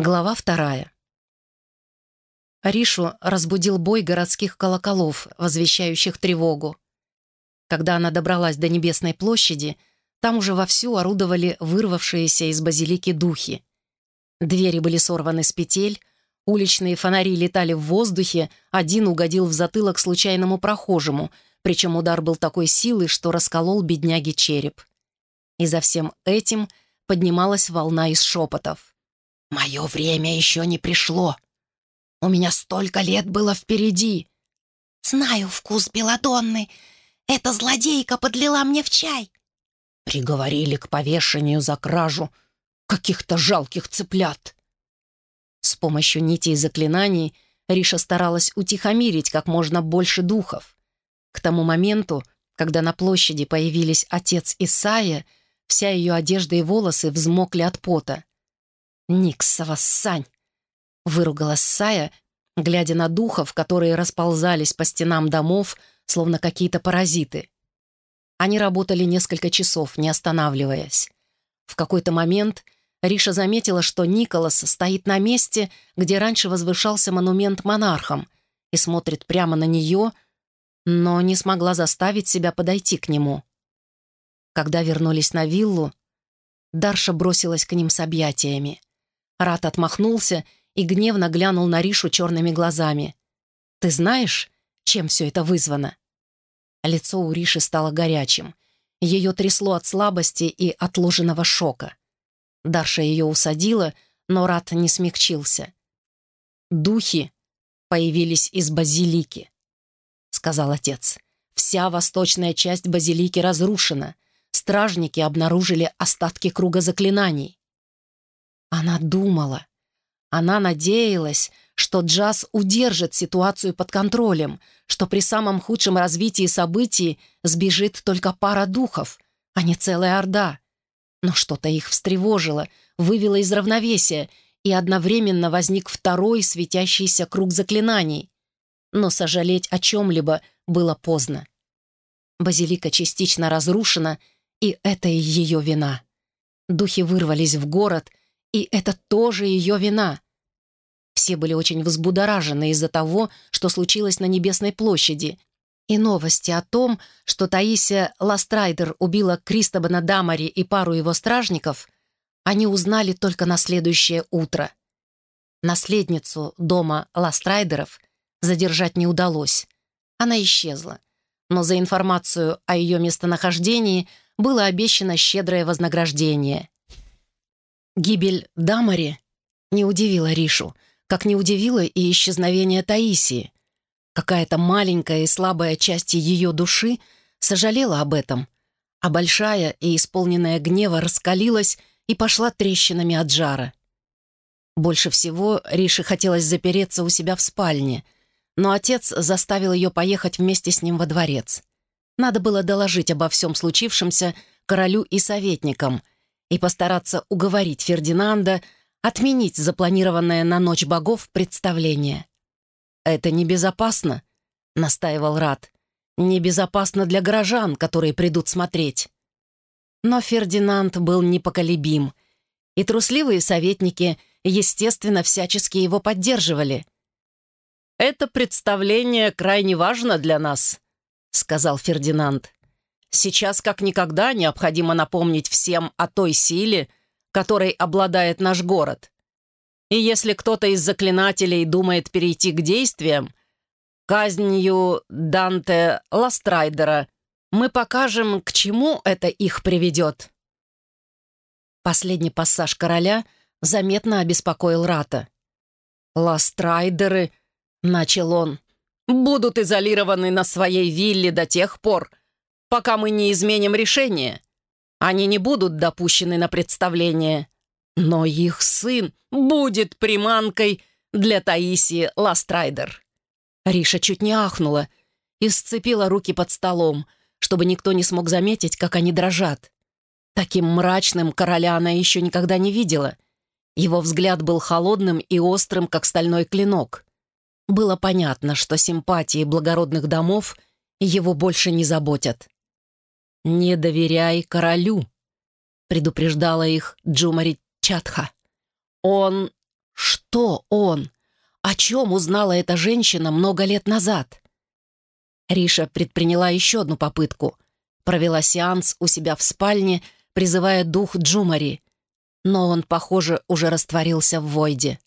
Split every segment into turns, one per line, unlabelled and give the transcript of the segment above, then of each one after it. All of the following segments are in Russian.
Глава вторая. Ришу разбудил бой городских колоколов, возвещающих тревогу. Когда она добралась до Небесной площади, там уже вовсю орудовали вырвавшиеся из базилики духи. Двери были сорваны с петель, уличные фонари летали в воздухе, один угодил в затылок случайному прохожему, причем удар был такой силы, что расколол бедняге череп. И за всем этим поднималась волна из шепотов. Мое время еще не пришло. У меня столько лет было впереди.
Знаю вкус Беладонны. Эта злодейка подлила мне в чай.
Приговорили к повешению за кражу каких-то жалких цыплят. С помощью нитей и заклинаний Риша старалась утихомирить как можно больше духов. К тому моменту, когда на площади появились отец Исаия, вся ее одежда и волосы взмокли от пота. «Никсова сань!» — выругалась Сая, глядя на духов, которые расползались по стенам домов, словно какие-то паразиты. Они работали несколько часов, не останавливаясь. В какой-то момент Риша заметила, что Николас стоит на месте, где раньше возвышался монумент монархам, и смотрит прямо на нее, но не смогла заставить себя подойти к нему. Когда вернулись на виллу, Дарша бросилась к ним с объятиями. Рат отмахнулся и гневно глянул на Ришу черными глазами. «Ты знаешь, чем все это вызвано?» Лицо у Риши стало горячим. Ее трясло от слабости и отложенного шока. Дарша ее усадила, но Рат не смягчился. «Духи появились из базилики», — сказал отец. «Вся восточная часть базилики разрушена. Стражники обнаружили остатки круга заклинаний. Она думала. Она надеялась, что Джаз удержит ситуацию под контролем, что при самом худшем развитии событий сбежит только пара духов, а не целая орда. Но что-то их встревожило, вывело из равновесия, и одновременно возник второй светящийся круг заклинаний. Но сожалеть о чем-либо было поздно. Базилика частично разрушена, и это ее вина. Духи вырвались в город — и это тоже ее вина. Все были очень взбудоражены из-за того, что случилось на Небесной площади. И новости о том, что Таисия Ластрайдер убила Кристобана Дамари и пару его стражников, они узнали только на следующее утро. Наследницу дома Ластрайдеров задержать не удалось. Она исчезла. Но за информацию о ее местонахождении было обещано щедрое вознаграждение. Гибель Дамари не удивила Ришу, как не удивило и исчезновение Таисии. Какая-то маленькая и слабая часть ее души сожалела об этом, а большая и исполненная гнева раскалилась и пошла трещинами от жара. Больше всего Рише хотелось запереться у себя в спальне, но отец заставил ее поехать вместе с ним во дворец. Надо было доложить обо всем случившемся королю и советникам — и постараться уговорить Фердинанда отменить запланированное на Ночь богов представление. «Это небезопасно», — настаивал Рад. «Небезопасно для горожан, которые придут смотреть». Но Фердинанд был непоколебим, и трусливые советники, естественно, всячески его поддерживали. «Это представление крайне важно для нас», — сказал Фердинанд. Сейчас как никогда необходимо напомнить всем о той силе, которой обладает наш город. И если кто-то из заклинателей думает перейти к действиям, казнью Данте Ластрайдера мы покажем, к чему это их приведет. Последний пассаж короля заметно обеспокоил Рата. «Ластрайдеры», — начал он, — «будут изолированы на своей вилле до тех пор, пока мы не изменим решение. Они не будут допущены на представление. Но их сын будет приманкой для Таисии Ластрайдер. Риша чуть не ахнула и сцепила руки под столом, чтобы никто не смог заметить, как они дрожат. Таким мрачным короля она еще никогда не видела. Его взгляд был холодным и острым, как стальной клинок. Было понятно, что симпатии благородных домов его больше не заботят. «Не доверяй королю», — предупреждала их Джумари Чатха. «Он...» Что он? О чем узнала эта женщина много лет назад? Риша предприняла еще одну попытку. Провела сеанс у себя в спальне, призывая дух Джумари. Но он, похоже, уже растворился в Войде.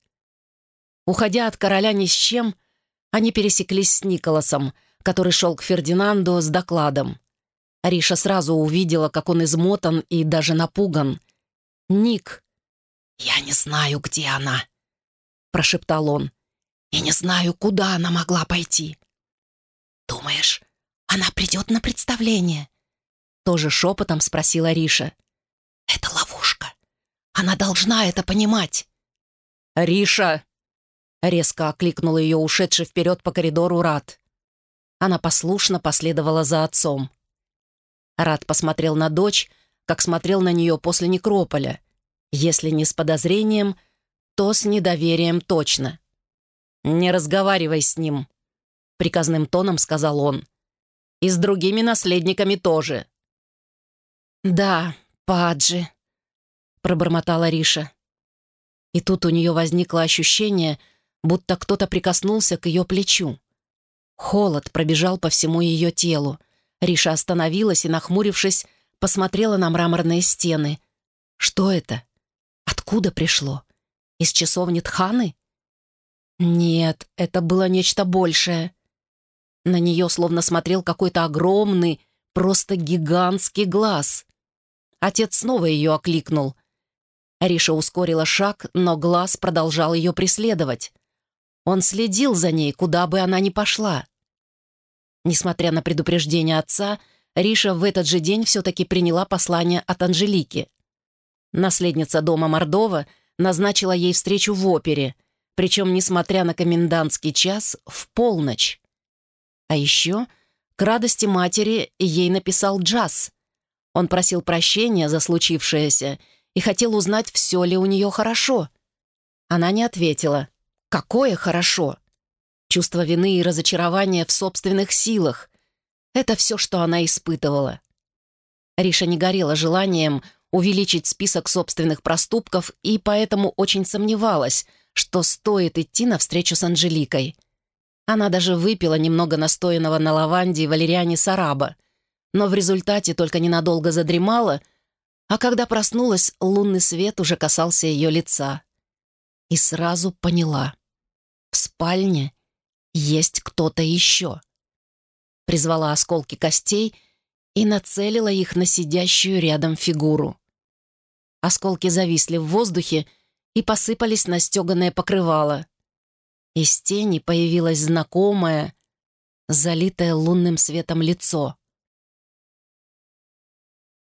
Уходя от короля ни с чем, они пересеклись с Николасом, который шел к Фердинанду с докладом. Риша сразу увидела, как он измотан и даже напуган. «Ник!»
«Я не знаю, где она», — прошептал он. «И не знаю, куда она могла пойти». «Думаешь, она придет на представление?»
Тоже шепотом спросила Риша.
«Это ловушка. Она должна это понимать».
«Риша!» Резко окликнул ее ушедший вперед по коридору Рад. Она послушно последовала за отцом. Рад посмотрел на дочь, как смотрел на нее после некрополя. Если не с подозрением, то с недоверием точно. «Не разговаривай с ним», — приказным тоном сказал он. «И с другими наследниками тоже». «Да, Паджи», — пробормотала Риша. И тут у нее возникло ощущение, будто кто-то прикоснулся к ее плечу. Холод пробежал по всему ее телу. Риша остановилась и, нахмурившись, посмотрела на мраморные стены. Что это? Откуда пришло? Из часовни Тханы? Нет, это было нечто большее. На нее словно смотрел какой-то огромный, просто гигантский глаз. Отец снова ее окликнул. Риша ускорила шаг, но глаз продолжал ее преследовать. Он следил за ней, куда бы она ни пошла. Несмотря на предупреждение отца, Риша в этот же день все-таки приняла послание от Анжелики. Наследница дома Мордова назначила ей встречу в опере, причем, несмотря на комендантский час, в полночь. А еще, к радости матери, ей написал Джаз. Он просил прощения за случившееся и хотел узнать, все ли у нее хорошо. Она не ответила. Какое хорошо! Чувство вины и разочарования в собственных силах. Это все, что она испытывала. Риша не горела желанием увеличить список собственных проступков и поэтому очень сомневалась, что стоит идти навстречу с Анжеликой. Она даже выпила немного настоянного на лаванде и валериане сараба, но в результате только ненадолго задремала, а когда проснулась, лунный свет уже касался ее лица. И сразу поняла. В спальне есть кто-то еще. Призвала осколки костей и нацелила их на сидящую рядом фигуру. Осколки зависли в воздухе и посыпались на стеганое покрывало. Из тени появилось знакомое, залитое лунным светом лицо.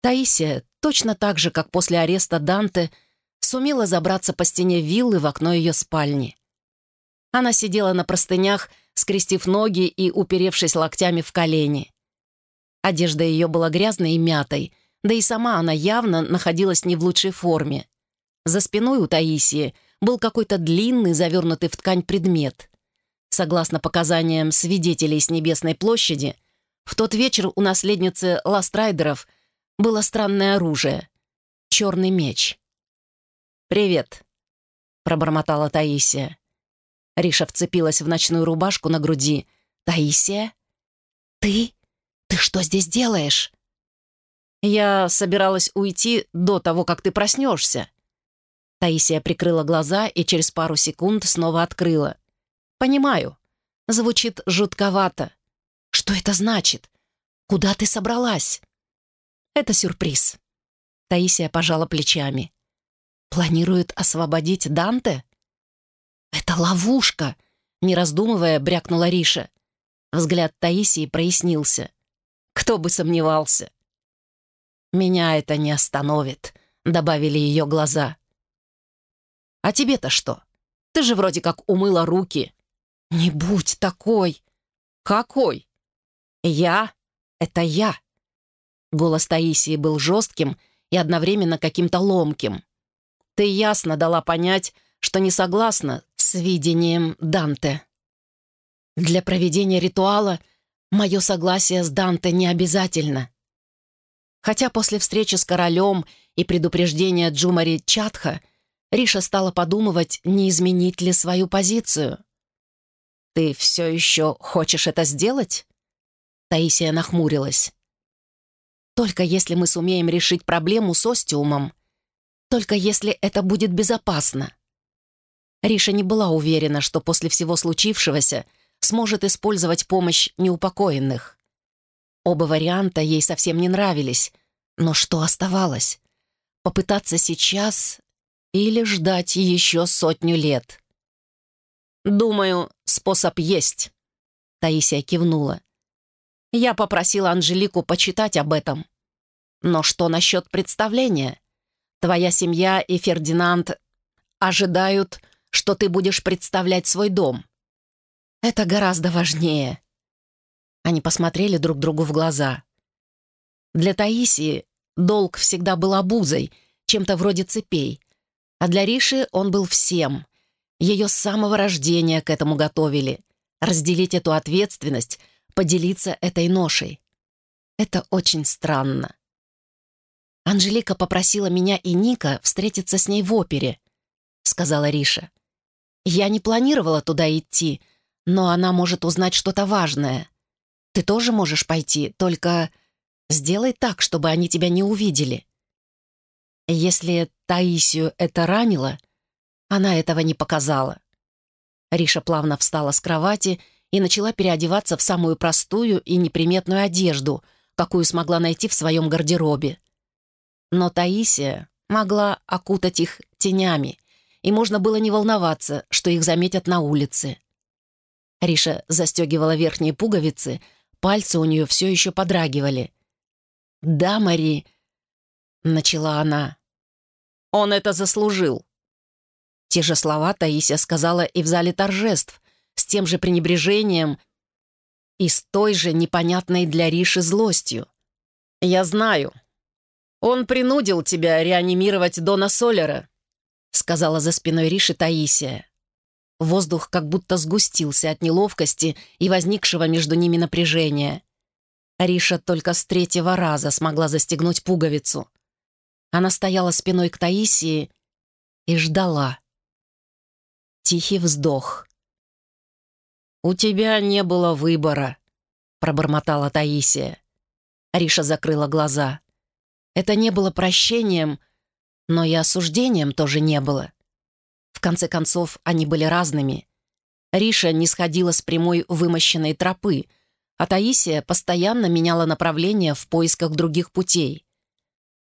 Таисия, точно так же, как после ареста Данте, сумела забраться по стене виллы в окно ее спальни. Она сидела на простынях, скрестив ноги и уперевшись локтями в колени. Одежда ее была грязной и мятой, да и сама она явно находилась не в лучшей форме. За спиной у Таисии был какой-то длинный, завернутый в ткань предмет. Согласно показаниям свидетелей с Небесной площади, в тот вечер у наследницы Ластрайдеров было странное оружие — черный меч. «Привет», — пробормотала Таисия. Риша вцепилась в ночную рубашку на груди. «Таисия? Ты? Ты что здесь делаешь?» «Я собиралась уйти до того, как ты проснешься». Таисия прикрыла глаза и через пару секунд снова открыла. «Понимаю. Звучит жутковато. Что это значит? Куда ты собралась?» «Это сюрприз». Таисия пожала плечами. «Планирует освободить Данте?» «Это ловушка!» — не раздумывая, брякнула Риша. Взгляд Таисии прояснился. «Кто бы сомневался!» «Меня это не остановит», — добавили ее глаза. «А тебе-то что? Ты же вроде как умыла руки». «Не будь такой!» «Какой?» «Я — это я!» Голос Таисии был жестким и одновременно каким-то ломким. «Ты ясно дала понять, что не согласна с видением Данте. Для проведения ритуала мое согласие с Данте не обязательно. Хотя после встречи с королем и предупреждения Джумари Чатха Риша стала подумывать, не изменить ли свою позицию. «Ты все еще хочешь это сделать?» Таисия нахмурилась. «Только если мы сумеем решить проблему с остиумом. Только если это будет безопасно». Риша не была уверена, что после всего случившегося сможет использовать помощь неупокоенных. Оба варианта ей совсем не нравились, но что оставалось? Попытаться сейчас или ждать еще сотню лет? «Думаю, способ есть», — Таисия кивнула. «Я попросила Анжелику почитать об этом. Но что насчет представления? Твоя семья и Фердинанд ожидают, что ты будешь представлять свой дом. Это гораздо важнее». Они посмотрели друг другу в глаза. Для Таисии долг всегда был обузой, чем-то вроде цепей, а для Риши он был всем. Ее с самого рождения к этому готовили. Разделить эту ответственность, поделиться этой ношей. Это очень странно. «Анжелика попросила меня и Ника встретиться с ней в опере», — сказала Риша. «Я не планировала туда идти, но она может узнать что-то важное. Ты тоже можешь пойти, только сделай так, чтобы они тебя не увидели». Если Таисию это ранило, она этого не показала. Риша плавно встала с кровати и начала переодеваться в самую простую и неприметную одежду, какую смогла найти в своем гардеробе. Но Таисия могла окутать их тенями, и можно было не волноваться, что их заметят на улице. Риша застегивала верхние пуговицы, пальцы у нее все еще подрагивали. «Да, Мари», — начала она. «Он это заслужил». Те же слова Таисия сказала и в зале торжеств, с тем же пренебрежением и с той же непонятной для Риши злостью. «Я знаю. Он принудил тебя реанимировать Дона Солера», сказала за спиной Риши Таисия. Воздух как будто сгустился от неловкости и возникшего между ними напряжения. Риша только с третьего раза смогла застегнуть пуговицу. Она стояла спиной к Таисии и ждала. Тихий вздох. «У тебя не было выбора», — пробормотала Таисия. Риша закрыла глаза. Это не было прощением, но и осуждением тоже не было. В конце концов, они были разными. Риша не сходила с прямой вымощенной тропы, а Таисия постоянно меняла направление в поисках других путей.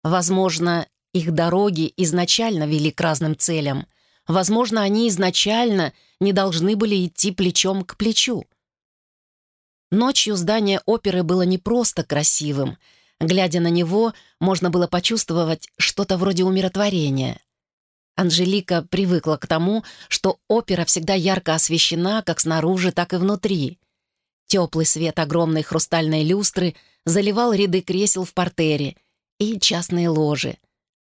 Возможно, их дороги изначально вели к разным целям. Возможно, они изначально не должны были идти плечом к плечу. Ночью здание оперы было не просто красивым. Глядя на него, можно было почувствовать что-то вроде умиротворения. Анжелика привыкла к тому, что опера всегда ярко освещена как снаружи, так и внутри. Теплый свет огромной хрустальной люстры заливал ряды кресел в портере и частные ложи.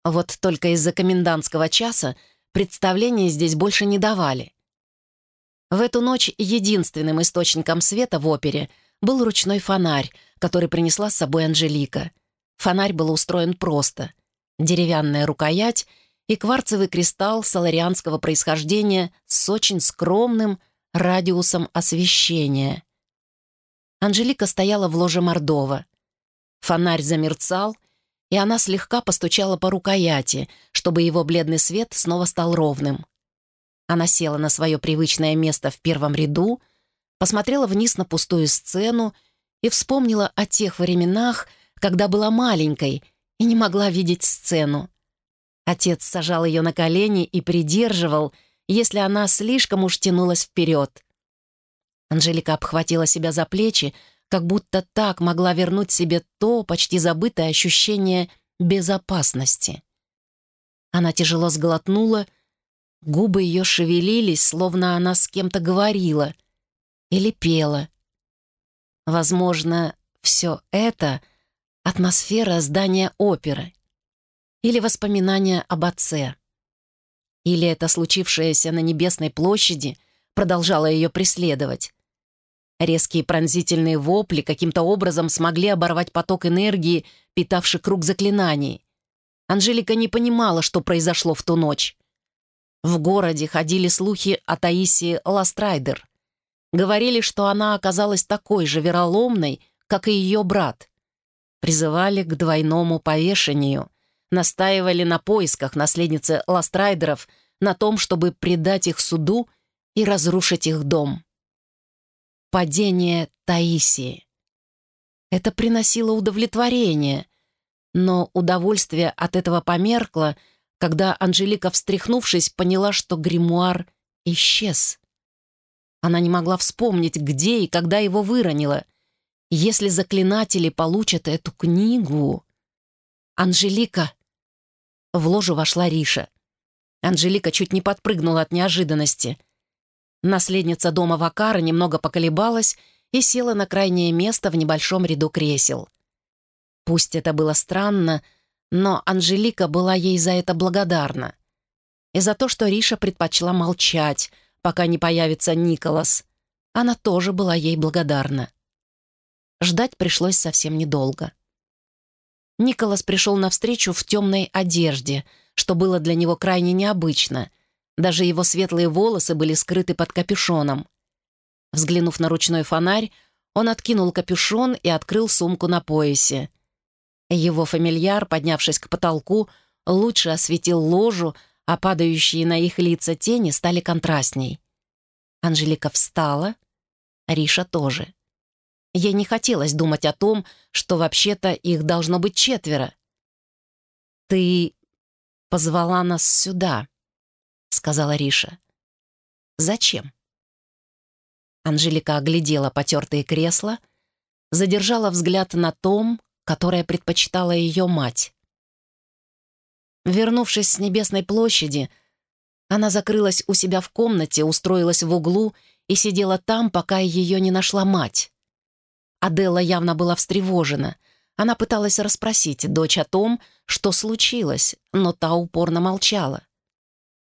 Вот только из-за комендантского часа представления здесь больше не давали. В эту ночь единственным источником света в опере был ручной фонарь, который принесла с собой Анжелика. Фонарь был устроен просто. Деревянная рукоять — и кварцевый кристалл соларианского происхождения с очень скромным радиусом освещения. Анжелика стояла в ложе Мордова. Фонарь замерцал, и она слегка постучала по рукояти, чтобы его бледный свет снова стал ровным. Она села на свое привычное место в первом ряду, посмотрела вниз на пустую сцену и вспомнила о тех временах, когда была маленькой и не могла видеть сцену. Отец сажал ее на колени и придерживал, если она слишком уж тянулась вперед. Анжелика обхватила себя за плечи, как будто так могла вернуть себе то почти забытое ощущение безопасности. Она тяжело сглотнула, губы ее шевелились, словно она с кем-то говорила или пела. Возможно, все это — атмосфера здания оперы или воспоминания об отце. Или это случившееся на Небесной площади продолжало ее преследовать. Резкие пронзительные вопли каким-то образом смогли оборвать поток энергии, питавший круг заклинаний. Анжелика не понимала, что произошло в ту ночь. В городе ходили слухи о Таисии Ластрайдер. Говорили, что она оказалась такой же вероломной, как и ее брат. Призывали к двойному повешению, настаивали на поисках наследницы Ластрайдеров, на том, чтобы предать их суду и разрушить их дом. Падение Таисии. Это приносило удовлетворение, но удовольствие от этого померкло, когда Анжелика, встряхнувшись, поняла, что гримуар исчез. Она не могла вспомнить, где и когда его выронила. Если заклинатели получат эту книгу... «Анжелика!» В ложу вошла Риша. Анжелика чуть не подпрыгнула от неожиданности. Наследница дома Вакара немного поколебалась и села на крайнее место в небольшом ряду кресел. Пусть это было странно, но Анжелика была ей за это благодарна. И за то, что Риша предпочла молчать, пока не появится Николас. Она тоже была ей благодарна. Ждать пришлось совсем недолго. Николас пришел навстречу в темной одежде, что было для него крайне необычно. Даже его светлые волосы были скрыты под капюшоном. Взглянув на ручной фонарь, он откинул капюшон и открыл сумку на поясе. Его фамильяр, поднявшись к потолку, лучше осветил ложу, а падающие на их лица тени стали контрастней. Анжелика встала, Риша тоже. Ей не хотелось думать о том, что вообще-то их должно быть четверо. «Ты позвала нас сюда», — сказала Риша. «Зачем?» Анжелика оглядела потертые кресла, задержала взгляд на том, которое предпочитала ее мать. Вернувшись с Небесной площади, она закрылась у себя в комнате, устроилась в углу и сидела там, пока ее не нашла мать. Аделла явно была встревожена. Она пыталась расспросить дочь о том, что случилось, но та упорно молчала.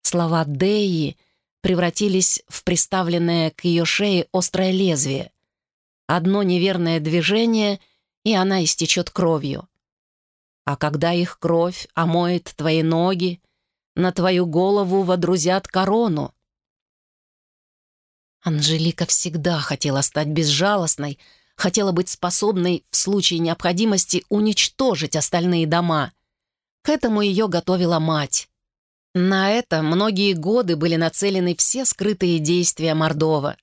Слова Деи превратились в приставленное к ее шее острое лезвие. Одно неверное движение, и она истечет кровью. А когда их кровь омоет твои ноги, на твою голову водрузят корону. Анжелика всегда хотела стать безжалостной, хотела быть способной в случае необходимости уничтожить остальные дома. К этому ее готовила мать. На это многие годы были нацелены все скрытые действия Мордова.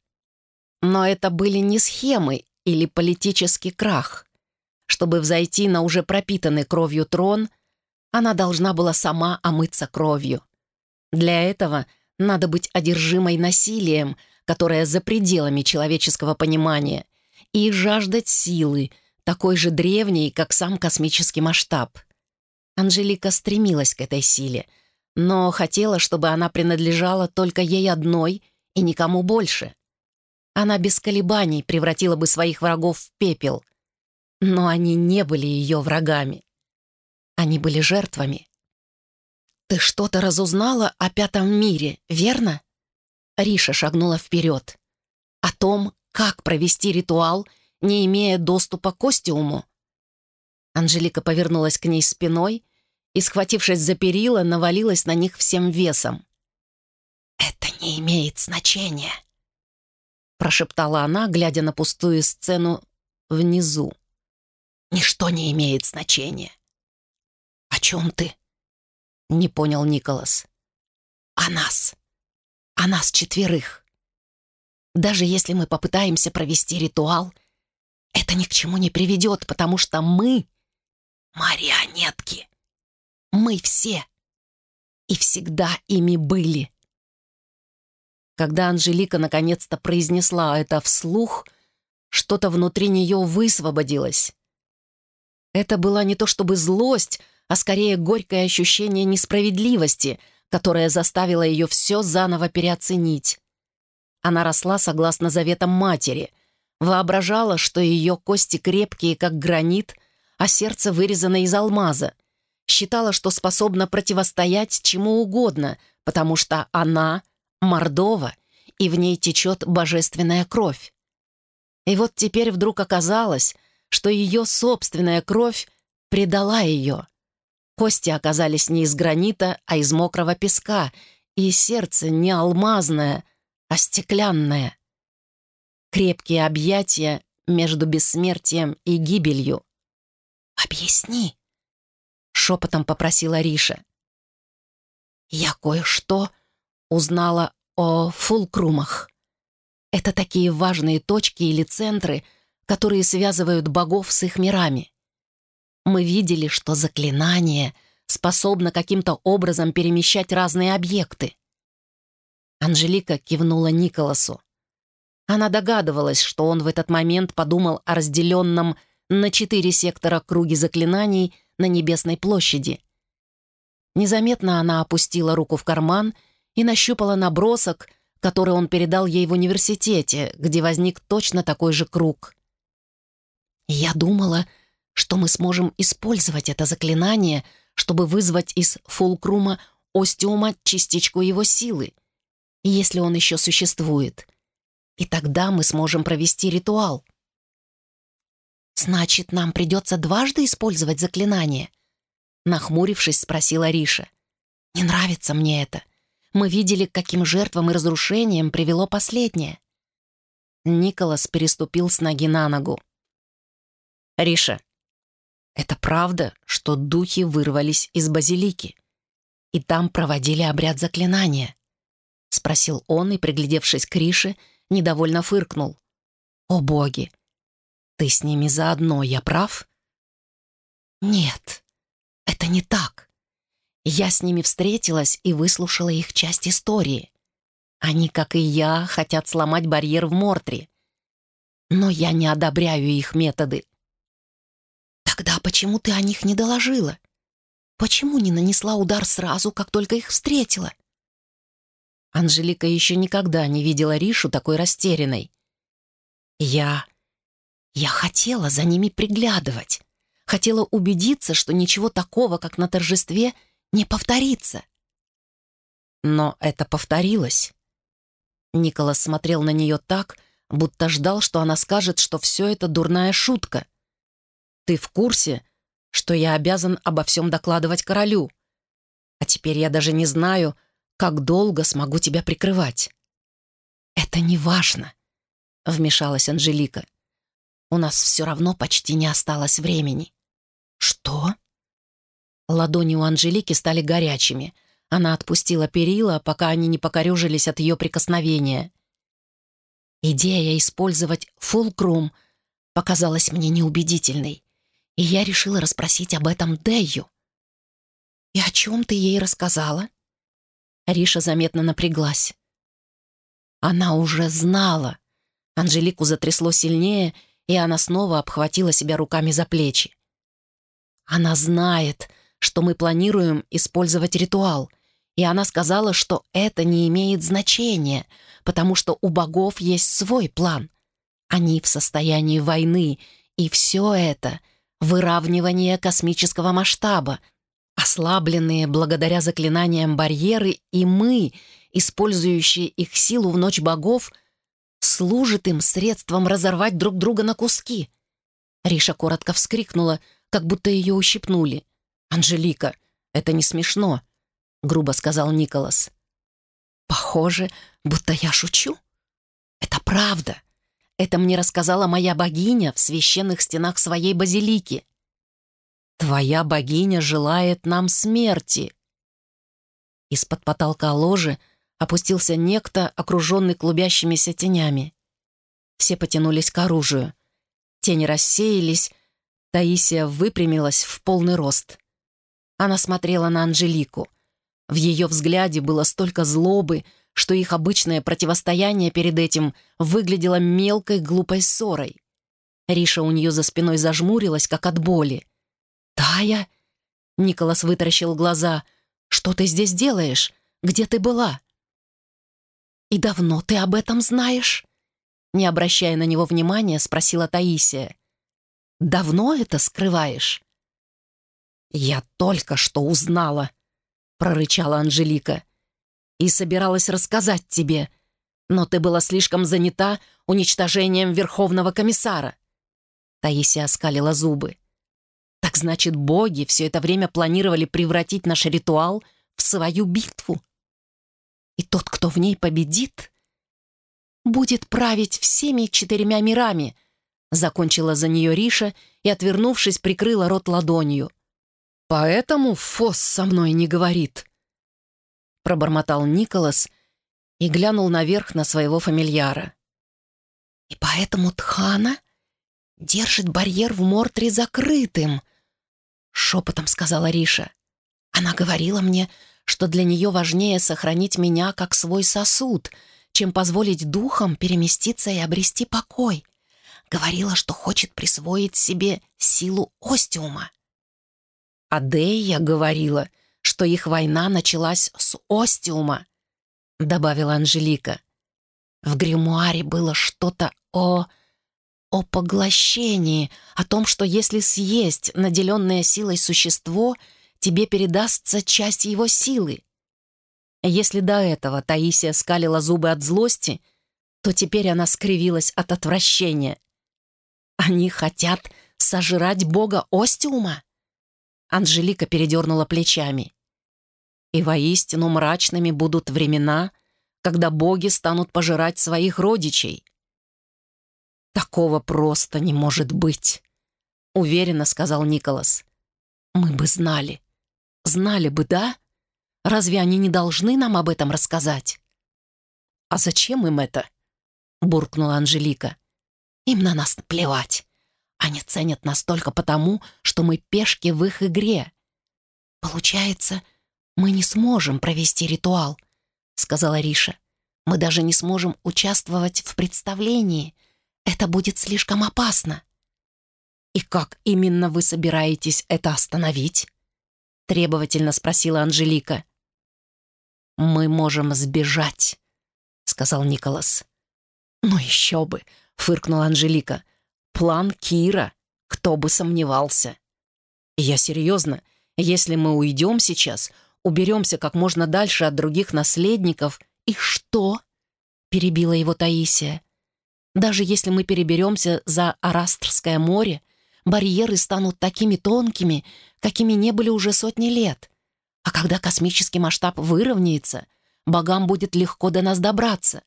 Но это были не схемы или политический крах. Чтобы взойти на уже пропитанный кровью трон, она должна была сама омыться кровью. Для этого надо быть одержимой насилием, которое за пределами человеческого понимания, и жаждать силы, такой же древней, как сам космический масштаб. Анжелика стремилась к этой силе, но хотела, чтобы она принадлежала только ей одной и никому больше. Она без колебаний превратила бы своих врагов в пепел, но они не были ее врагами. Они были жертвами. «Ты что-то разузнала о пятом мире, верно?» Риша шагнула вперед. «О том, как провести ритуал, не имея доступа к костюму?» Анжелика повернулась к ней спиной и, схватившись за перила, навалилась на них всем весом. «Это не имеет значения», — прошептала она, глядя на пустую сцену внизу. Ничто не имеет значения. «О чем ты?» — не понял Николас. «О нас. О нас четверых. Даже если мы попытаемся провести ритуал, это ни к чему не приведет, потому что мы — марионетки. Мы все. И всегда ими были». Когда Анжелика наконец-то произнесла это вслух, что-то внутри нее высвободилось. Это была не то чтобы злость, а скорее горькое ощущение несправедливости, которое заставило ее все заново переоценить. Она росла согласно заветам матери, воображала, что ее кости крепкие, как гранит, а сердце вырезано из алмаза, считала, что способна противостоять чему угодно, потому что она — Мордова, и в ней течет божественная кровь. И вот теперь вдруг оказалось, что ее собственная кровь предала ее. Кости оказались не из гранита, а из мокрого песка, и сердце не алмазное, а стеклянное. Крепкие объятия между бессмертием и гибелью.
«Объясни», — шепотом попросила Риша. «Я кое-что узнала о фулкрумах. Это такие важные точки или центры, которые связывают богов с их мирами. Мы видели, что заклинание способно каким-то образом перемещать разные объекты. Анжелика кивнула Николасу. Она догадывалась, что он в этот момент подумал о разделенном на четыре сектора круге заклинаний на Небесной площади. Незаметно она опустила руку в карман и нащупала набросок, который он передал ей в университете, где возник точно такой же круг. «Я думала, что мы сможем использовать это заклинание, чтобы вызвать из фулкрума остиума частичку его силы, если он еще существует. И тогда мы сможем провести ритуал. «Значит, нам придется дважды использовать заклинание?» Нахмурившись, спросила Риша. «Не нравится мне это. Мы видели, каким жертвам и разрушениям привело последнее». Николас переступил с ноги на ногу. «Риша, это правда, что духи вырвались из базилики и там проводили обряд заклинания?» — спросил он и, приглядевшись к Рише, недовольно фыркнул. «О боги! Ты с ними заодно, я прав?» «Нет, это не так. Я с ними встретилась и выслушала их часть истории. Они, как и я, хотят сломать барьер в Мортре. Но я не одобряю их методы. Тогда почему ты о них не доложила? Почему не нанесла удар сразу, как только их встретила?» Анжелика еще никогда не видела Ришу такой растерянной. «Я... я хотела за ними приглядывать. Хотела убедиться, что ничего такого, как на торжестве, не повторится. Но это повторилось. Николас смотрел на нее так, будто ждал, что она скажет, что все это дурная шутка. «Ты в курсе, что я обязан обо всем докладывать королю? А теперь я даже не знаю, как долго смогу тебя прикрывать». «Это не важно», — вмешалась Анжелика. «У нас все равно почти не осталось времени». «Что?» Ладони у Анжелики стали горячими. Она отпустила перила, пока они не покорежились от ее прикосновения. Идея использовать фулкрум показалась мне неубедительной, и я решила расспросить об этом Дэю. «И о чем ты ей рассказала?» Риша заметно напряглась. Она уже знала. Анжелику затрясло сильнее, и она снова обхватила себя руками за плечи. Она знает, что мы планируем использовать ритуал, и она сказала, что это не имеет значения, потому что у богов есть свой план. Они в состоянии войны, и все это — выравнивание космического масштаба, ослабленные благодаря заклинаниям барьеры, и мы, использующие их силу в ночь богов, служит им средством разорвать друг друга на куски. Риша коротко вскрикнула, как будто ее ущипнули. «Анжелика, это не смешно», — грубо сказал Николас. «Похоже, будто я шучу. Это правда. Это мне рассказала моя богиня в священных стенах своей базилики. Твоя богиня желает нам смерти». Из-под потолка ложи опустился некто, окруженный клубящимися тенями. Все потянулись к оружию. Тени рассеялись, Таисия выпрямилась в полный рост. Она смотрела на Анжелику. В ее взгляде было столько злобы, что их обычное противостояние перед этим выглядело мелкой глупой ссорой. Риша у нее за спиной зажмурилась, как от боли. «Тая?» — Николас вытаращил глаза. «Что ты здесь делаешь? Где ты была?» «И давно ты об этом знаешь?» Не обращая на него внимания, спросила Таисия. «Давно это скрываешь?» «Я только что узнала», — прорычала Анжелика. «И собиралась рассказать тебе, но ты была слишком занята уничтожением Верховного комиссара». Таисия оскалила зубы. Так значит, боги все это время планировали превратить наш ритуал в свою битву. И тот, кто в ней победит, будет править всеми четырьмя мирами, закончила за нее Риша и, отвернувшись, прикрыла рот ладонью.
«Поэтому Фос со мной не говорит», — пробормотал Николас и глянул наверх на своего фамильяра.
«И поэтому Тхана держит барьер в Мортре закрытым», — шепотом сказала Риша. «Она говорила мне, что для нее важнее сохранить меня как свой сосуд, чем позволить духам переместиться и обрести покой. Говорила, что хочет присвоить себе силу Остиума. А Дея говорила, что их война началась с Остиума, добавила Анжелика. В гримуаре было что-то о... о поглощении, о том, что если съесть наделенное силой существо, тебе передастся часть его силы. Если до этого Таисия скалила зубы от злости, то теперь она скривилась от отвращения. Они хотят сожрать бога Остиума? Анжелика передернула плечами. И воистину мрачными будут времена, когда боги станут пожирать своих родичей. Такого просто не может быть, уверенно сказал Николас. Мы бы знали. Знали бы, да? Разве они не должны нам об этом рассказать? А зачем им это? буркнула Анжелика. Им на нас плевать. Они ценят нас только потому, что мы пешки в их игре. Получается, мы не сможем провести ритуал, сказала Риша. Мы даже не сможем участвовать в представлении. Это будет слишком опасно. И как именно вы собираетесь это остановить? Требовательно спросила Анжелика. «Мы можем сбежать», — сказал Николас. «Ну еще бы», — фыркнула Анжелика. План Кира. Кто бы сомневался. Я серьезно. Если мы уйдем сейчас, уберемся как можно дальше от других наследников, и что? Перебила его Таисия. Даже если мы переберемся за Арастрское море, барьеры станут такими тонкими, какими не были уже сотни лет. А когда космический масштаб выровняется, богам будет легко до нас добраться.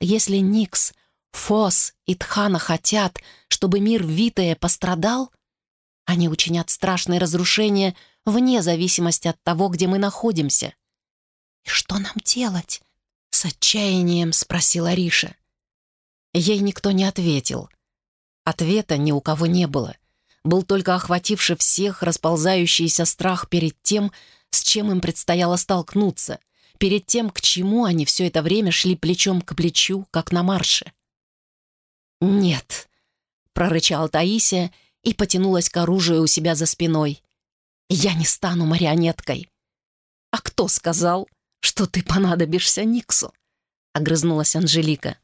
Если Никс Фос и Тхана хотят, чтобы мир Витая пострадал, они учинят страшные разрушения вне зависимости от того, где мы находимся. «И что нам делать?» — с отчаянием спросила Риша. Ей никто не ответил. Ответа ни у кого не было. Был только охвативший всех расползающийся страх перед тем, с чем им предстояло столкнуться, перед тем, к чему они все это время шли плечом к плечу, как на марше. «Нет», — прорычала Таисия и потянулась к оружию у себя за спиной. «Я не стану марионеткой». «А кто сказал, что ты понадобишься Никсу?» — огрызнулась Анжелика.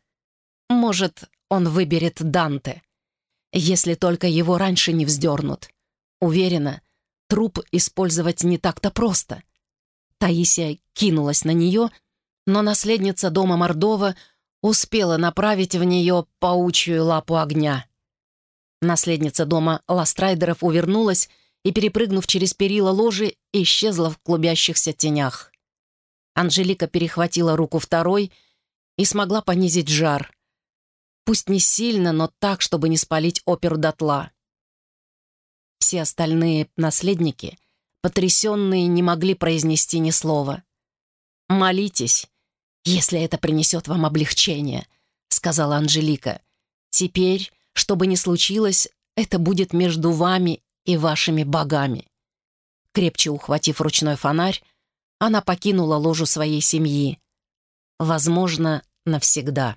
«Может, он выберет Данте, если только его раньше не вздернут. Уверена, труп использовать не так-то просто». Таисия кинулась на нее, но наследница дома Мордова — успела направить в нее паучью лапу огня. Наследница дома Ластрайдеров увернулась и, перепрыгнув через перила ложи, исчезла в клубящихся тенях. Анжелика перехватила руку второй и смогла понизить жар. Пусть не сильно, но так, чтобы не спалить оперу дотла. Все остальные наследники, потрясенные, не могли произнести ни слова. «Молитесь», «Если это принесет вам облегчение», — сказала Анжелика. «Теперь, что бы ни случилось, это будет между вами и вашими богами». Крепче ухватив ручной фонарь, она покинула ложу своей семьи. Возможно, навсегда.